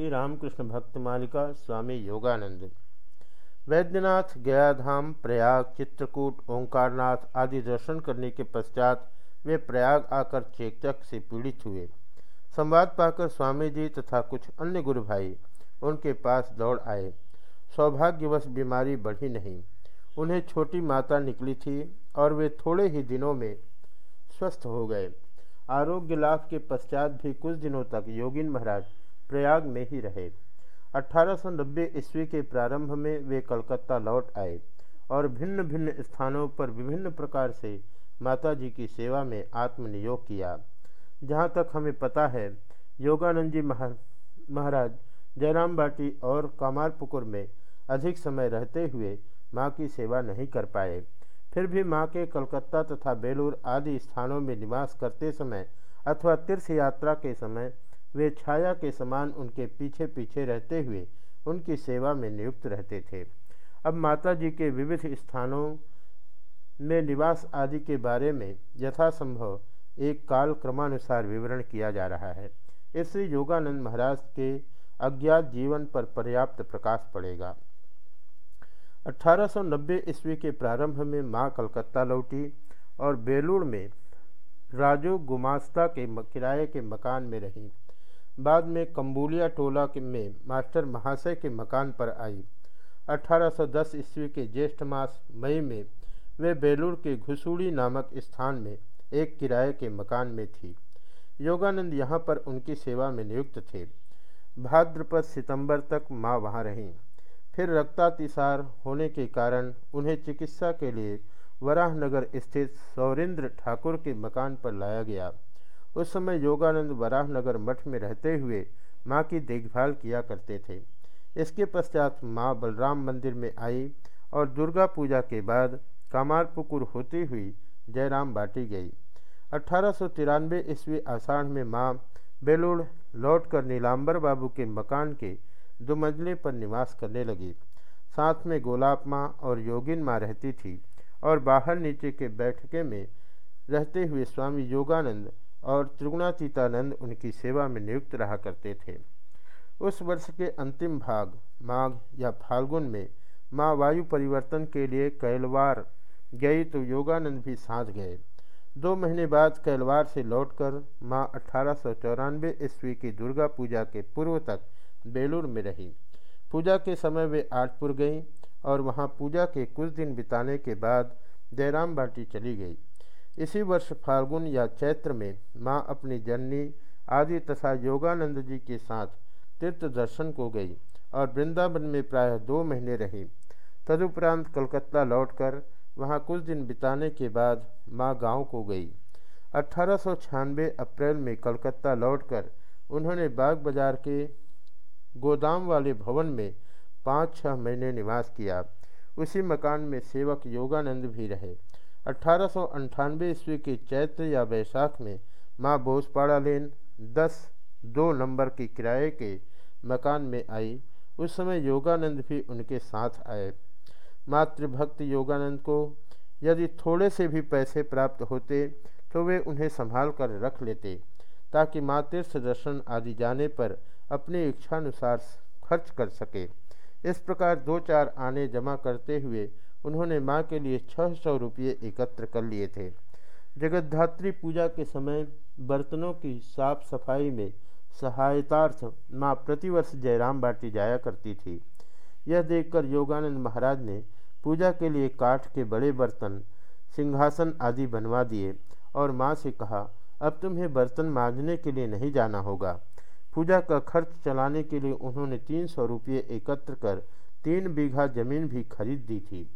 श्री रामकृष्ण भक्त मालिका स्वामी योगानंद। वैद्यनाथ, गयाधाम, प्रयाग, चित्रकूट, ओंकारनाथ आदि दर्शन करने के पश्चात वे प्रयाग आकर चेचक से पीड़ित हुए। संवाद पाकर स्वामी जी तथा कुछ अन्य गुरु भाई उनके पास दौड़ आए। सौभाग्यवश बीमारी बढ़ी नहीं। उन्हें छोटी माता निकली थी और वे थोड़े ही दिनों में स्वस्थ हो गए। आरोग्य लाभ के पश्चात भी कुछ दिनों तक योगिन महाराज प्रयाग में ही रहे। 1890 ईस्वी के प्रारंभ में वे कलकत्ता लौट आए और भिन्न भिन्न स्थानों पर विभिन्न प्रकार से माता जी की सेवा में आत्मनियोग किया। जहाँ तक हमें पता है, योगानंद जी महाराज जयराम बाटी और कामारपुकुर में अधिक समय रहते हुए माँ की सेवा नहीं कर पाए। फिर भी माँ के कलकत्ता तथा बेलूर आदि स्थानों में निवास करते समय अथवा तीर्थ यात्रा के समय वे छाया के समान उनके पीछे पीछे रहते हुए उनकी सेवा में नियुक्त रहते थे। अब माता जी के विविध स्थानों में निवास आदि के बारे में यथासंभव एक काल क्रमानुसार विवरण किया जा रहा है। इससे योगानंद महाराज के अज्ञात जीवन पर पर्याप्त प्रकाश पड़ेगा। 1890 ईस्वी के प्रारंभ में माँ कलकत्ता लौटी और बेलूर में राजू गुमास्ता के किराए के मकान में रही। बाद में कम्बुलिया टोला के में मास्टर महाशय के मकान पर आई। 1810 ईस्वी के ज्येष्ठ मास मई में वे बेलूर के घुसूड़ी नामक स्थान में एक किराए के मकान में थी। योगानंद यहाँ पर उनकी सेवा में नियुक्त थे। भाद्रपद सितंबर तक माँ वहाँ रहीं। फिर रक्तातिसार होने के कारण उन्हें चिकित्सा के लिए वराहनगर स्थित सौरेंद्र ठाकुर के मकान पर लाया गया। उस समय योगानंद वराहनगर मठ में रहते हुए माँ की देखभाल किया करते थे। इसके पश्चात माँ बलराम मंदिर में आई और दुर्गा पूजा के बाद कामारपुकुर होती हुई जयराम बाटी गई। अठारह सौ तिरानवे ईस्वी आषाढ़ में माँ बेलूड़ लौटकर नीलांबर बाबू के मकान के दो मंजिले पर निवास करने लगी। साथ में गोलाप माँ और योगिन माँ रहती थी और बाहर नीचे के बैठके में रहते हुए स्वामी योगानंद और त्रिगुणातीतानंद उनकी सेवा में नियुक्त रहा करते थे। उस वर्ष के अंतिम भाग, माघ या फाल्गुन में माँ वायु परिवर्तन के लिए कैलवार गई तो योगानंद भी साथ गए। दो महीने बाद कैलवार से लौटकर माँ अठारह सौ चौरानवे ईस्वी की दुर्गा पूजा के पूर्व तक बेलूर में रही। पूजा के समय वे आठपुर गईं और वहाँ पूजा के कुछ दिन बिताने के बाद जयराम बाटी चली गई। इसी वर्ष फाल्गुन या चैत्र में माँ अपनी जननी आदि तथा योगानंद जी के साथ तीर्थ दर्शन को गई और वृंदावन में प्रायः दो महीने रही। तदुपरांत कलकत्ता लौटकर वहाँ कुछ दिन बिताने के बाद माँ गाँव को गई। अठारह सौ छियानवे अप्रैल में कलकत्ता लौटकर उन्होंने बाग बाज़ार के गोदाम वाले भवन में पाँच छः महीने निवास किया। उसी मकान में सेवक योगानंद भी रहे। अठारह सौ ईस्वी के चैत्र या वैशाख में माँ बोसपाड़ा लेन दस दो नंबर की किराए के मकान में आई। उस समय योगानंद भी उनके साथ आए। मातृभक्त योगानंद को यदि थोड़े से भी पैसे प्राप्त होते तो वे उन्हें संभाल कर रख लेते, ताकि माँ तीर्थ दर्शन आदि जाने पर अपनी इच्छानुसार खर्च कर सके। इस प्रकार दो चार आने जमा करते हुए उन्होंने माँ के लिए छः सौ रुपये एकत्र कर लिए थे। जगद्धात्री पूजा के समय बर्तनों की साफ़ सफ़ाई में सहायतार्थ माँ प्रतिवर्ष जयराम बाटी जाया करती थी। यह देखकर योगानंद महाराज ने पूजा के लिए काठ के बड़े बर्तन, सिंहासन आदि बनवा दिए और माँ से कहा, अब तुम्हें बर्तन मांजने के लिए नहीं जाना होगा। पूजा का खर्च चलाने के लिए उन्होंने तीन सौ रुपये एकत्र कर तीन बीघा ज़मीन भी खरीद दी थी।